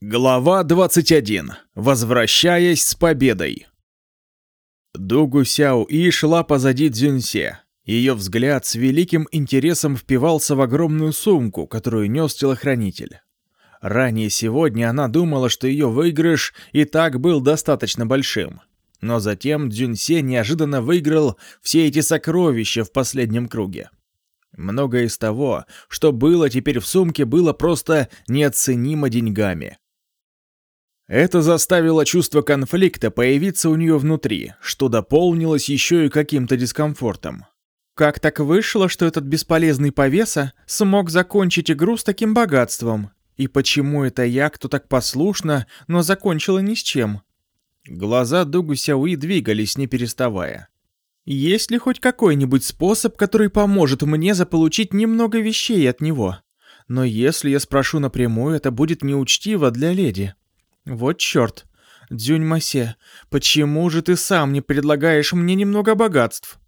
Глава 21. Возвращаясь с победой. Дугу Сяо И шла позади Цзюньсе. Ее взгляд с великим интересом впивался в огромную сумку, которую нес телохранитель. Ранее сегодня она думала, что ее выигрыш и так был достаточно большим. Но затем Дзюньсе неожиданно выиграл все эти сокровища в последнем круге. Многое из того, что было теперь в сумке, было просто неоценимо деньгами. Это заставило чувство конфликта появиться у нее внутри, что дополнилось еще и каким-то дискомфортом. Как так вышло, что этот бесполезный повеса смог закончить игру с таким богатством? И почему это я, кто так послушно, но закончила ни с чем? Глаза Дугу Сяуи двигались, не переставая. Есть ли хоть какой-нибудь способ, который поможет мне заполучить немного вещей от него? Но если я спрошу напрямую, это будет неучтиво для леди. Вот чёрт. Дзюнь-масе, почему же ты сам не предлагаешь мне немного богатств?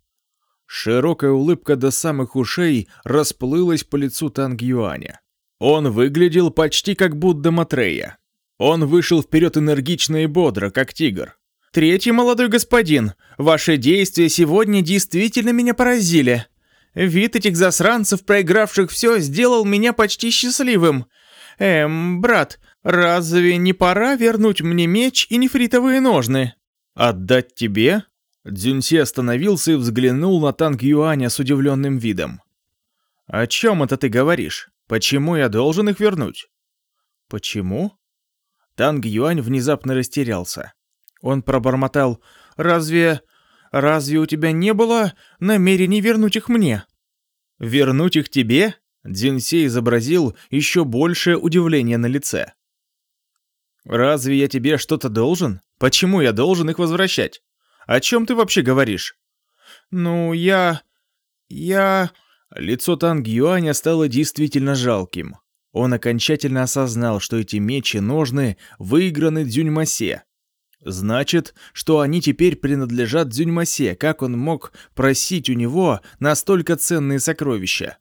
Широкая улыбка до самых ушей расплылась по лицу Танг Юаня. Он выглядел почти как Будда Матрея. Он вышел вперед энергично и бодро, как тигр. «Третий молодой господин, ваши действия сегодня действительно меня поразили. Вид этих засранцев, проигравших все, сделал меня почти счастливым. Эм, брат, «Разве не пора вернуть мне меч и нефритовые ножны?» «Отдать тебе?» Дзюнси остановился и взглянул на танк Юаня с удивленным видом. «О чем это ты говоришь? Почему я должен их вернуть?» «Почему?» Танк Юань внезапно растерялся. Он пробормотал «Разве... разве у тебя не было намерений вернуть их мне?» «Вернуть их тебе?» Дзюнси изобразил еще большее удивление на лице. «Разве я тебе что-то должен? Почему я должен их возвращать? О чем ты вообще говоришь?» «Ну, я... я...» Лицо Танг Юаня стало действительно жалким. Он окончательно осознал, что эти мечи ножны выиграны Дзюньмасе. Значит, что они теперь принадлежат Дзюньмасе, как он мог просить у него настолько ценные сокровища?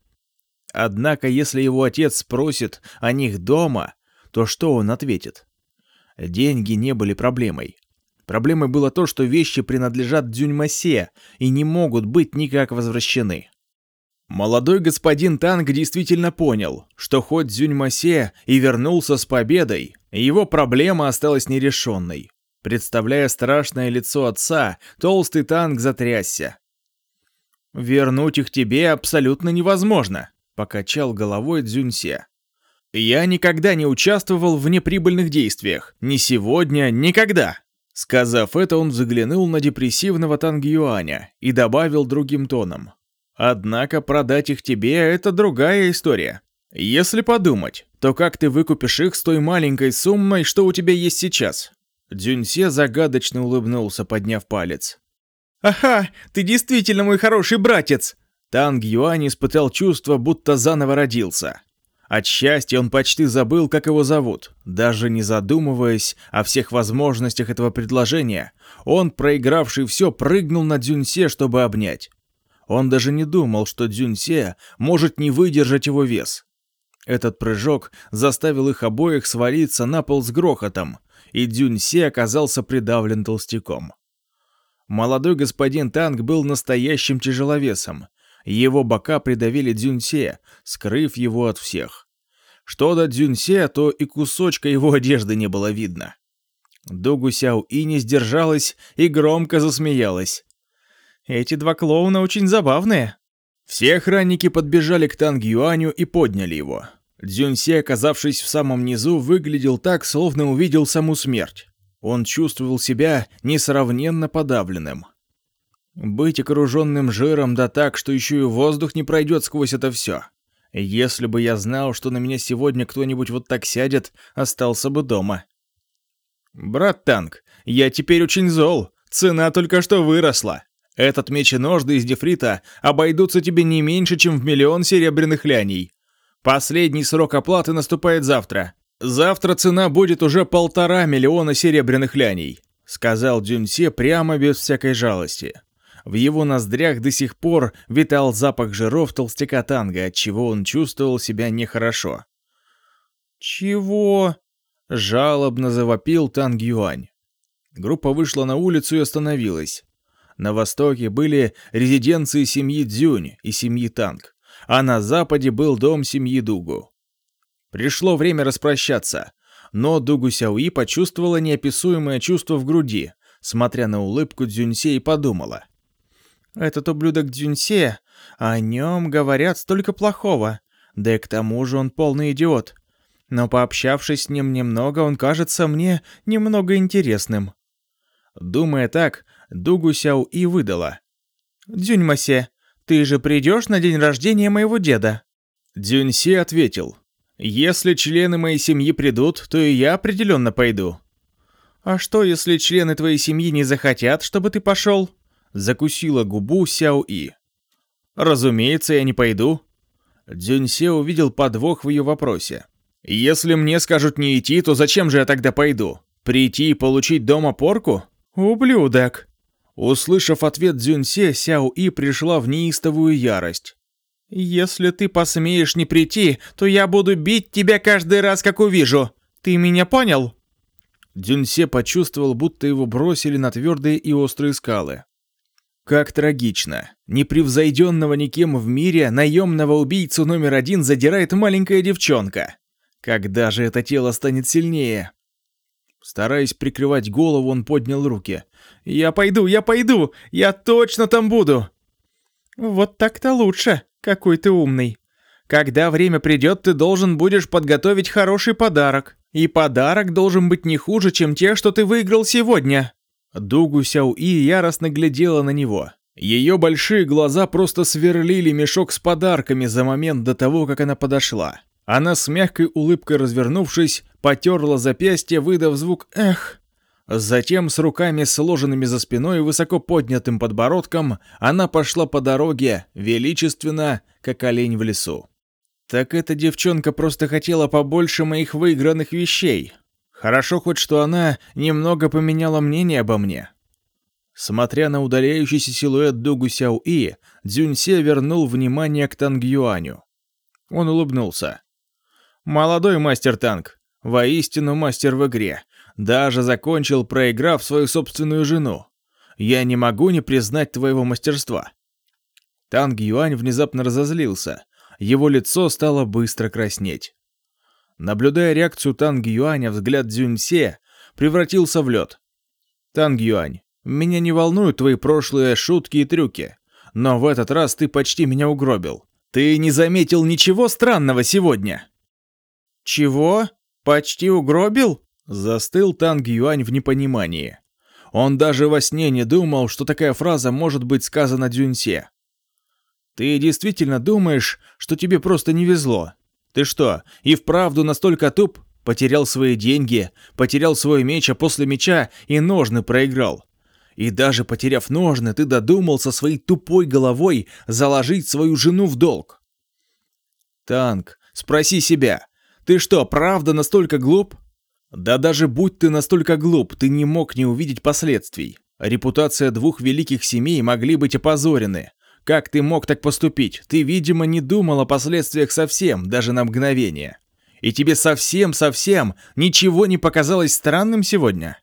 Однако, если его отец спросит о них дома, то что он ответит? Деньги не были проблемой. Проблемой было то, что вещи принадлежат Дзюньмасе и не могут быть никак возвращены. Молодой господин Танг действительно понял, что хоть Дзюньмасе и вернулся с победой, его проблема осталась нерешенной. Представляя страшное лицо отца, толстый Танг затрясся. «Вернуть их тебе абсолютно невозможно», — покачал головой Дзюньсе. «Я никогда не участвовал в неприбыльных действиях. Ни сегодня, никогда!» Сказав это, он заглянул на депрессивного Тангюаня и добавил другим тоном. «Однако продать их тебе — это другая история. Если подумать, то как ты выкупишь их с той маленькой суммой, что у тебя есть сейчас?» Дзюньсе загадочно улыбнулся, подняв палец. «Ага, ты действительно мой хороший братец!» Танг Юань испытал чувство, будто заново родился. От счастья он почти забыл, как его зовут. Даже не задумываясь о всех возможностях этого предложения, он, проигравший все, прыгнул на Дзюньсе, чтобы обнять. Он даже не думал, что Дзюньсе может не выдержать его вес. Этот прыжок заставил их обоих свалиться на пол с грохотом, и Дзюньсе оказался придавлен толстяком. Молодой господин Танк был настоящим тяжеловесом, его бока придавили Дзюньсе, скрыв его от всех. Что до Дзюньсе, то и кусочка его одежды не было видно. Дугу Сяо И не сдержалась и громко засмеялась. «Эти два клоуна очень забавные». Все охранники подбежали к Танг Юаню и подняли его. Дзюньсе, оказавшись в самом низу, выглядел так, словно увидел саму смерть. Он чувствовал себя несравненно подавленным. Быть окруженным жиром да так, что еще и воздух не пройдет сквозь это все. Если бы я знал, что на меня сегодня кто-нибудь вот так сядет, остался бы дома. Брат Танк, я теперь очень зол. Цена только что выросла. Этот меч и ножды из дефрита обойдутся тебе не меньше, чем в миллион серебряных ляней. Последний срок оплаты наступает завтра. Завтра цена будет уже полтора миллиона серебряных ляней, сказал Дюньсе прямо без всякой жалости. В его ноздрях до сих пор витал запах жиров толстяка танга, отчего он чувствовал себя нехорошо. «Чего?» Жалобно завопил Танг Юань. Группа вышла на улицу и остановилась. На востоке были резиденции семьи Дзюнь и семьи Танг, а на западе был дом семьи Дугу. Пришло время распрощаться, но Дугу Сяуи почувствовала неописуемое чувство в груди, смотря на улыбку Дзюньсе и подумала. «Этот ублюдок Дзюньсе, о нем говорят столько плохого, да и к тому же он полный идиот. Но пообщавшись с ним немного, он кажется мне немного интересным». Думая так, Дугу Сяо и выдала. «Дзюньмасе, ты же придешь на день рождения моего деда?» Дзюньсе ответил. «Если члены моей семьи придут, то и я определенно пойду». «А что, если члены твоей семьи не захотят, чтобы ты пошел?» Закусила губу Сяо И. «Разумеется, я не пойду». Дзюньсе увидел подвох в ее вопросе. «Если мне скажут не идти, то зачем же я тогда пойду? Прийти и получить дома порку?» «Ублюдок!» Услышав ответ Дзюньсе, Сяо И пришла в неистовую ярость. «Если ты посмеешь не прийти, то я буду бить тебя каждый раз, как увижу. Ты меня понял?» Дзюньсе почувствовал, будто его бросили на твердые и острые скалы. Как трагично. Непревзойденного никем в мире наемного убийцу номер один задирает маленькая девчонка. Когда же это тело станет сильнее? Стараясь прикрывать голову, он поднял руки. «Я пойду, я пойду! Я точно там буду!» «Вот так-то лучше, какой ты умный. Когда время придет, ты должен будешь подготовить хороший подарок. И подарок должен быть не хуже, чем те, что ты выиграл сегодня». Дугу Сяо И яростно глядела на него. Ее большие глаза просто сверлили мешок с подарками за момент до того, как она подошла. Она с мягкой улыбкой развернувшись, потерла запястье, выдав звук «эх». Затем с руками сложенными за спиной и высоко поднятым подбородком она пошла по дороге, величественно, как олень в лесу. Так эта девчонка просто хотела побольше моих выигранных вещей. Хорошо хоть, что она немного поменяла мнение обо мне. Смотря на удаляющийся силуэт Дугу Сяо И, Дзюньсе вернул внимание к Танг Юаню. Он улыбнулся. Молодой мастер-танк, воистину мастер в игре, даже закончил, проиграв свою собственную жену. Я не могу не признать твоего мастерства. Танг Юань внезапно разозлился. Его лицо стало быстро краснеть. Наблюдая реакцию Танг Юаня, взгляд Дзюньсе превратился в лед. Танг Юань, меня не волнуют твои прошлые шутки и трюки, но в этот раз ты почти меня угробил. Ты не заметил ничего странного сегодня? «Чего? Почти угробил?» Застыл Танг Юань в непонимании. Он даже во сне не думал, что такая фраза может быть сказана Дзюньсе. «Ты действительно думаешь, что тебе просто не везло? Ты что, и вправду настолько туп? Потерял свои деньги, потерял свой меч, а после меча и ножны проиграл. И даже потеряв ножны, ты додумался своей тупой головой заложить свою жену в долг. Танк, спроси себя, ты что, правда настолько глуп? Да даже будь ты настолько глуп, ты не мог не увидеть последствий. Репутация двух великих семей могли быть опозорены. Как ты мог так поступить? Ты, видимо, не думал о последствиях совсем, даже на мгновение. И тебе совсем-совсем ничего не показалось странным сегодня?